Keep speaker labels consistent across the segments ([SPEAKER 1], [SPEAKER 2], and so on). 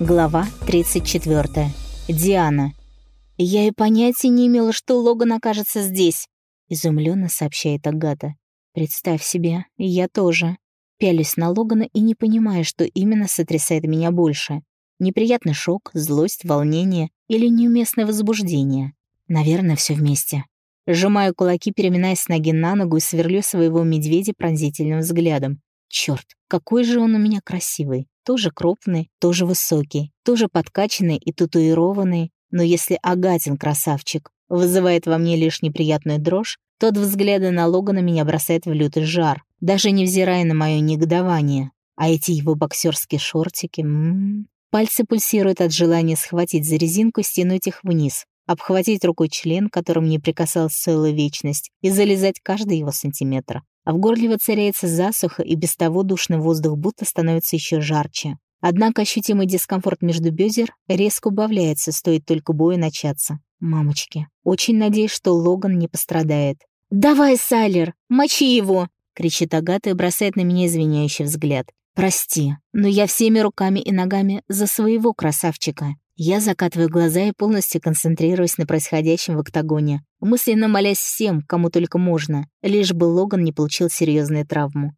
[SPEAKER 1] Глава 34. Диана. «Я и понятия не имела, что Логан окажется здесь», — изумленно сообщает Агата. «Представь себе, я тоже». Пялюсь на Логана и не понимаю, что именно сотрясает меня больше. Неприятный шок, злость, волнение или неуместное возбуждение. Наверное, все вместе. Сжимаю кулаки, переминаясь с ноги на ногу и сверлю своего медведя пронзительным взглядом. Черт, какой же он у меня красивый. Тоже крупный, тоже высокий, тоже подкачанный и татуированный. Но если Агатин красавчик вызывает во мне лишь неприятную дрожь, то от взгляда на Логана меня бросает в лютый жар, даже невзирая на мое негодование. А эти его боксерские шортики... М -м -м. Пальцы пульсируют от желания схватить за резинку и стянуть их вниз, обхватить рукой член, которым не прикасалась целую вечность, и залезать каждый его сантиметр а в горле воцаряется засуха, и без того душный воздух будто становится еще жарче. Однако ощутимый дискомфорт между бедер резко убавляется, стоит только бою начаться. Мамочки, очень надеюсь, что Логан не пострадает. «Давай, Сайлер, мочи его!» — кричит Агата и бросает на меня извиняющий взгляд. «Прости, но я всеми руками и ногами за своего красавчика. Я закатываю глаза и полностью концентрируюсь на происходящем в октагоне, мысленно молясь всем, кому только можно, лишь бы Логан не получил серьезную травму.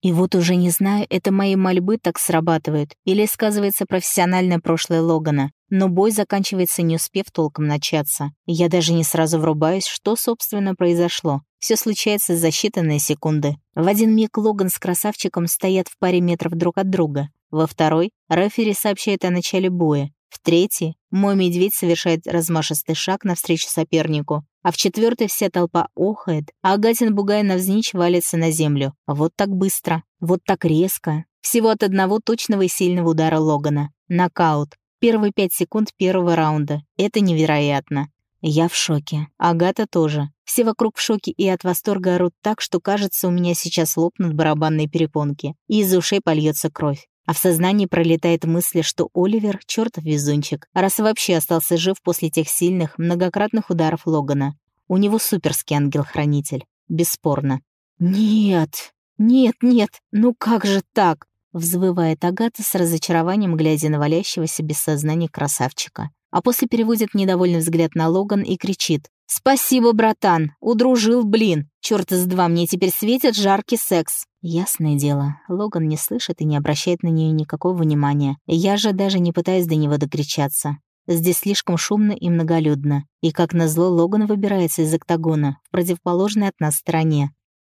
[SPEAKER 1] И вот уже не знаю, это мои мольбы так срабатывают, или сказывается профессиональное прошлое Логана, но бой заканчивается не успев толком начаться. Я даже не сразу врубаюсь, что, собственно, произошло. Все случается за считанные секунды. В один миг Логан с красавчиком стоят в паре метров друг от друга. Во второй рефери сообщает о начале боя, в третий мой медведь совершает размашистый шаг навстречу сопернику, а в четвертой вся толпа охает, а Агатин бугай навзничь валится на землю. Вот так быстро, вот так резко. Всего от одного точного и сильного удара Логана. Нокаут. Первые пять секунд первого раунда. Это невероятно. Я в шоке. Агата тоже. Все вокруг в шоке и от восторга орут так, что кажется, у меня сейчас лопнут барабанные перепонки, и из ушей польется кровь. А в сознании пролетает мысль, что Оливер — чертов везунчик, раз вообще остался жив после тех сильных, многократных ударов Логана. У него суперский ангел-хранитель. Бесспорно. «Нет, нет, нет, ну как же так?» Взвывает Агата с разочарованием, глядя на валящегося без сознания красавчика. А после переводит недовольный взгляд на Логан и кричит. «Спасибо, братан! Удружил, блин! Чёрт из два, мне теперь светит жаркий секс!» Ясное дело, Логан не слышит и не обращает на нее никакого внимания. Я же даже не пытаюсь до него докричаться. Здесь слишком шумно и многолюдно. И как назло, Логан выбирается из октагона, в противоположной от нас стороне.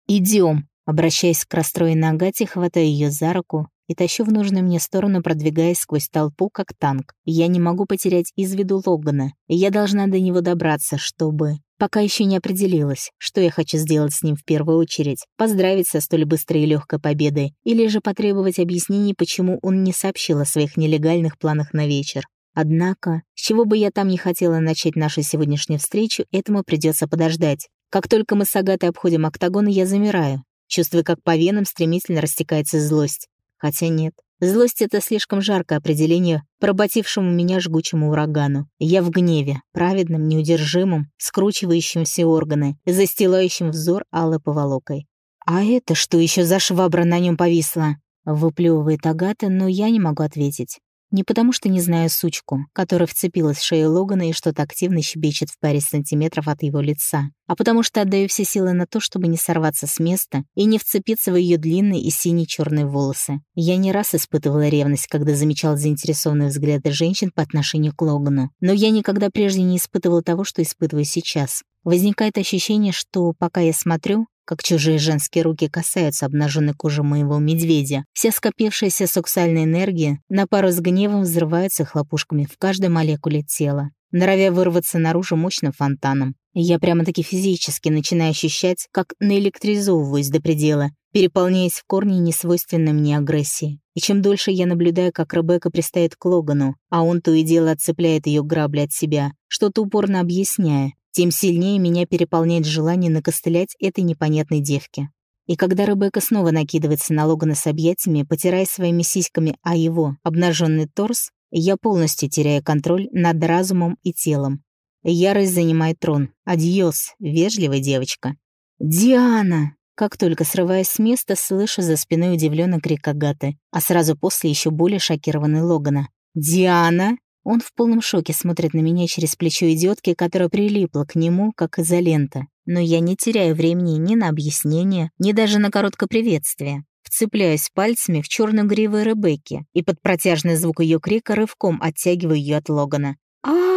[SPEAKER 1] Идем. Обращаясь к расстроенной Агате, хватаю ее за руку и тащу в нужную мне сторону, продвигаясь сквозь толпу, как танк. Я не могу потерять из виду Логана, я должна до него добраться, чтобы... Пока еще не определилась, что я хочу сделать с ним в первую очередь. Поздравить со столь быстрой и легкой победой, или же потребовать объяснений, почему он не сообщил о своих нелегальных планах на вечер. Однако, с чего бы я там не хотела начать нашу сегодняшнюю встречу, этому придется подождать. Как только мы с Агатой обходим октагон, я замираю, чувствуя, как по венам стремительно растекается злость. Хотя нет. Злость — это слишком жаркое определение поработившему меня жгучему урагану. Я в гневе, праведным, неудержимым, скручивающим все органы, застилающим взор алой поволокой. «А это что еще за швабра на нем повисла?» Выплевывает Агата, но я не могу ответить. Не потому что не знаю сучку, которая вцепилась в шею Логана и что-то активно щебечет в паре сантиметров от его лица, а потому что отдаю все силы на то, чтобы не сорваться с места и не вцепиться в ее длинные и синие черные волосы. Я не раз испытывала ревность, когда замечал заинтересованные взгляды женщин по отношению к Логану, но я никогда прежде не испытывала того, что испытываю сейчас. Возникает ощущение, что пока я смотрю, как чужие женские руки касаются обнаженной кожи моего медведя. Вся скопившаяся сексуальная энергия на пару с гневом взрывается хлопушками в каждой молекуле тела, норовя вырваться наружу мощным фонтаном. я прямо-таки физически начинаю ощущать, как наэлектризовываюсь до предела, переполняясь в корне несвойственной мне агрессии. И чем дольше я наблюдаю, как Ребекка пристает к Логану, а он то и дело отцепляет ее грабли от себя, что-то упорно объясняя, тем сильнее меня переполняет желание накостылять этой непонятной девке. И когда Ребекка снова накидывается на Логана с объятиями, потирая своими сиськами о его обнаженный торс, я полностью теряю контроль над разумом и телом. Ярость занимает трон. Адьос, вежливая девочка. «Диана!» Как только срываясь с места, слышу за спиной удивленный крик Агаты, а сразу после еще более шокированный Логана. «Диана?» Он в полном шоке смотрит на меня через плечо идиотки, которая прилипла к нему, как изолента. Но я не теряю времени ни на объяснение, ни даже на короткое приветствие. Вцепляюсь пальцами в черную гриву Ребекки и под протяжный звук ее крика рывком оттягиваю ее от Логана. а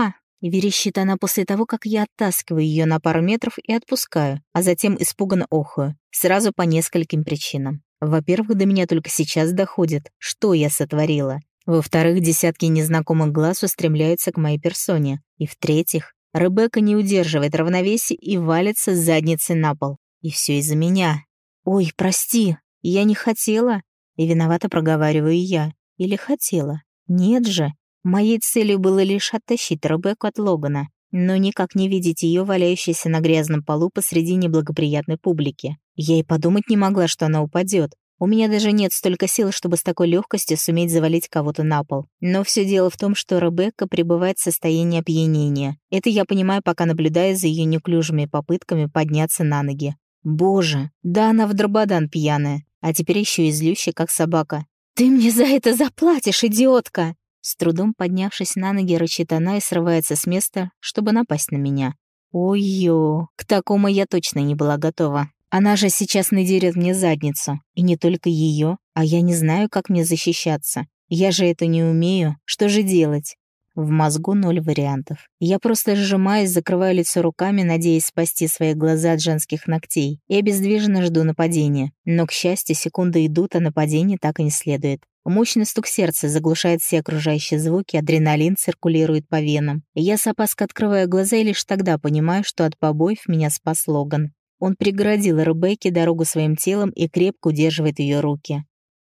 [SPEAKER 1] а верещит она после того, как я оттаскиваю ее на пару метров и отпускаю, а затем испуганно охаю, сразу по нескольким причинам. Во-первых, до меня только сейчас доходит, что я сотворила. Во-вторых, десятки незнакомых глаз устремляются к моей персоне. И в-третьих, Ребекка не удерживает равновесие и валится с задницы на пол. И все из-за меня. «Ой, прости, я не хотела». И виновато проговариваю я. Или хотела. Нет же. Моей целью было лишь оттащить Ребекку от Логана, но никак не видеть ее валяющейся на грязном полу посреди неблагоприятной публики. Я и подумать не могла, что она упадет. У меня даже нет столько сил, чтобы с такой легкостью суметь завалить кого-то на пол. Но все дело в том, что Ребекка пребывает в состоянии опьянения. Это я понимаю, пока наблюдаю за ее неуклюжими попытками подняться на ноги. Боже, да она в дрободан пьяная, а теперь еще и злющая, как собака. «Ты мне за это заплатишь, идиотка!» С трудом поднявшись на ноги, рычит она и срывается с места, чтобы напасть на меня. Ой-ё, к такому я точно не была готова. Она же сейчас надерет мне задницу. И не только ее, а я не знаю, как мне защищаться. Я же это не умею. Что же делать? В мозгу ноль вариантов. Я просто сжимаюсь, закрываю лицо руками, надеясь спасти свои глаза от женских ногтей, и обездвиженно жду нападения. Но, к счастью, секунды идут, а нападение так и не следует. Мощный стук сердца заглушает все окружающие звуки, адреналин циркулирует по венам. Я с опаской открываю глаза и лишь тогда понимаю, что от побоев меня спас Логан. Он преградил Ребекке дорогу своим телом и крепко удерживает ее руки.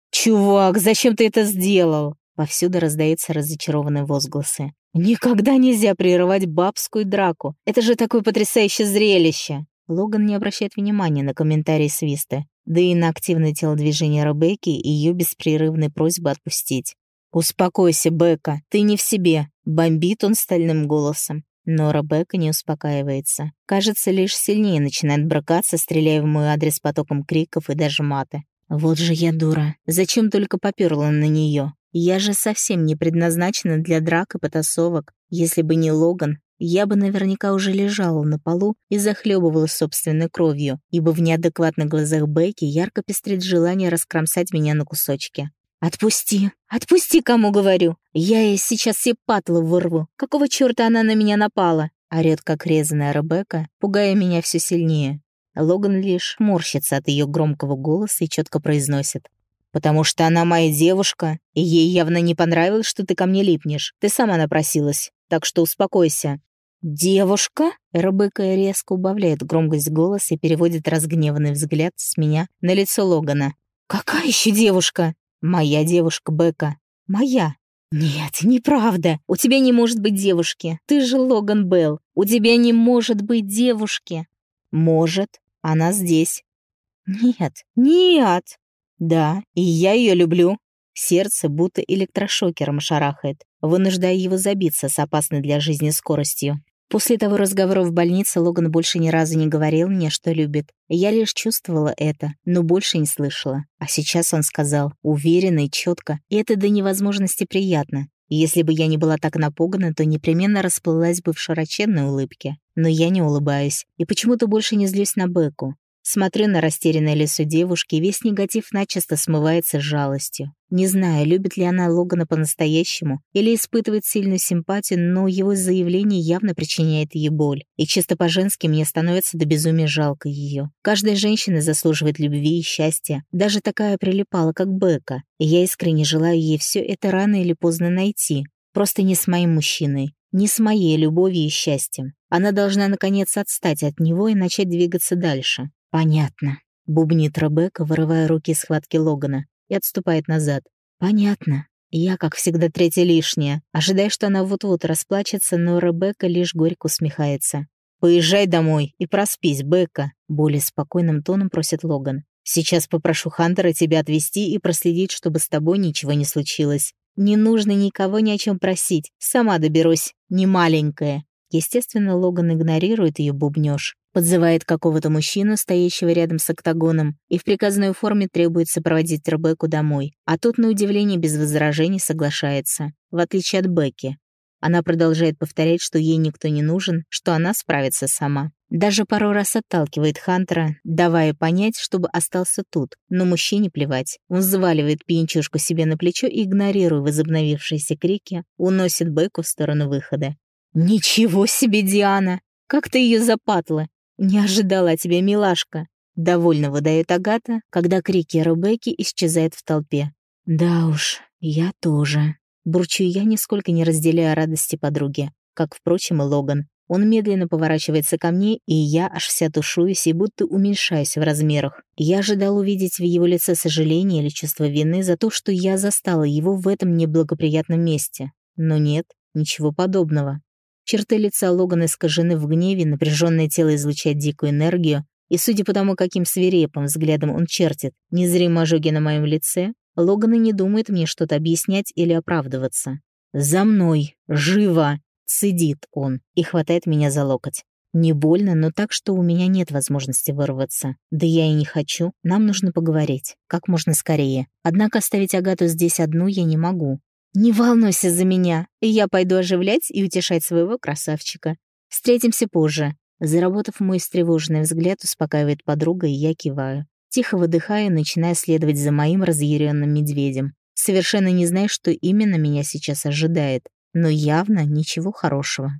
[SPEAKER 1] «Чувак, зачем ты это сделал?» Повсюду раздаются разочарованные возгласы. «Никогда нельзя прерывать бабскую драку. Это же такое потрясающее зрелище!» Логан не обращает внимания на комментарии свиста, да и на активное телодвижение Ребекки и ее беспрерывные просьбы отпустить. «Успокойся, Бека, ты не в себе», — бомбит он стальным голосом. Но Ребекка не успокаивается. Кажется, лишь сильнее начинает бракаться, стреляя в мой адрес потоком криков и даже мата. Вот же я дура. Зачем только попёрла на неё? Я же совсем не предназначена для драк и потасовок. Если бы не Логан, я бы наверняка уже лежала на полу и захлебывала собственной кровью, ибо в неадекватных глазах Бекки ярко пестрит желание раскромсать меня на кусочки. «Отпусти! Отпусти, кому говорю! Я ей сейчас все патлы вырву! Какого чёрта она на меня напала?» Орёт, как резаная Ребекка, пугая меня все сильнее. Логан лишь морщится от ее громкого голоса и четко произносит. «Потому что она моя девушка, и ей явно не понравилось, что ты ко мне липнешь. Ты сама напросилась, так что успокойся». «Девушка?» Ребекка резко убавляет громкость голоса и переводит разгневанный взгляд с меня на лицо Логана. «Какая еще девушка?» «Моя девушка Бека. Моя». «Нет, неправда. У тебя не может быть девушки. Ты же Логан Белл. У тебя не может быть девушки». «Может. Она здесь». «Нет, нет». «Да, и я ее люблю». Сердце будто электрошокером шарахает, вынуждая его забиться с опасной для жизни скоростью. После того разговора в больнице Логан больше ни разу не говорил мне, что любит. Я лишь чувствовала это, но больше не слышала. А сейчас он сказал, уверенно и четко, и это до невозможности приятно. Если бы я не была так напугана, то непременно расплылась бы в широченной улыбке. Но я не улыбаюсь, и почему-то больше не злюсь на Беку. Смотрю на растерянное лицо девушки, весь негатив начисто смывается с жалостью. Не знаю, любит ли она Логана по-настоящему или испытывает сильную симпатию, но его заявление явно причиняет ей боль. И чисто по-женски мне становится до безумия жалко ее. Каждая женщина заслуживает любви и счастья, даже такая прилипала, как Бека. И я искренне желаю ей все это рано или поздно найти. Просто не с моим мужчиной, не с моей любовью и счастьем. Она должна, наконец, отстать от него и начать двигаться дальше. «Понятно», — бубнит Ребекка, вырывая руки из схватки Логана и отступает назад. «Понятно. Я, как всегда, третья лишняя. Ожидая, что она вот-вот расплачется, но Ребекка лишь горько усмехается. «Поезжай домой и проспись, Бекка», — более спокойным тоном просит Логан. «Сейчас попрошу Хантера тебя отвезти и проследить, чтобы с тобой ничего не случилось. Не нужно никого ни о чем просить. Сама доберусь, не маленькая». Естественно, Логан игнорирует ее бубнёж, подзывает какого-то мужчину, стоящего рядом с октагоном, и в приказной форме требует сопроводить Ребекку домой. А тот, на удивление, без возражений соглашается, в отличие от Бекки. Она продолжает повторять, что ей никто не нужен, что она справится сама. Даже пару раз отталкивает Хантера, давая понять, чтобы остался тут. Но мужчине плевать. Он взваливает пьянчушку себе на плечо и, игнорируя возобновившиеся крики, уносит Беку в сторону выхода. «Ничего себе, Диана! Как ты ее запатла! Не ожидала тебя, милашка!» Довольно выдает Агата, когда крики Ребекки исчезают в толпе. «Да уж, я тоже». Бурчу я, нисколько не разделяя радости подруги, как, впрочем, и Логан. Он медленно поворачивается ко мне, и я аж вся тушуюсь и будто уменьшаюсь в размерах. Я ожидал увидеть в его лице сожаление или чувство вины за то, что я застала его в этом неблагоприятном месте. Но нет, ничего подобного. Черты лица Логана искажены в гневе, напряженное тело излучает дикую энергию, и судя по тому, каким свирепым взглядом он чертит незримые ожоги на моем лице, Логан и не думает мне что-то объяснять или оправдываться. «За мной! Живо!» — цедит он и хватает меня за локоть. Не больно, но так, что у меня нет возможности вырваться. Да я и не хочу. Нам нужно поговорить. Как можно скорее. Однако оставить Агату здесь одну я не могу. «Не волнуйся за меня, я пойду оживлять и утешать своего красавчика. Встретимся позже». Заработав мой встревоженный взгляд, успокаивает подруга, и я киваю. Тихо выдыхая, начиная следовать за моим разъяренным медведем. Совершенно не знаю, что именно меня сейчас ожидает, но явно ничего хорошего.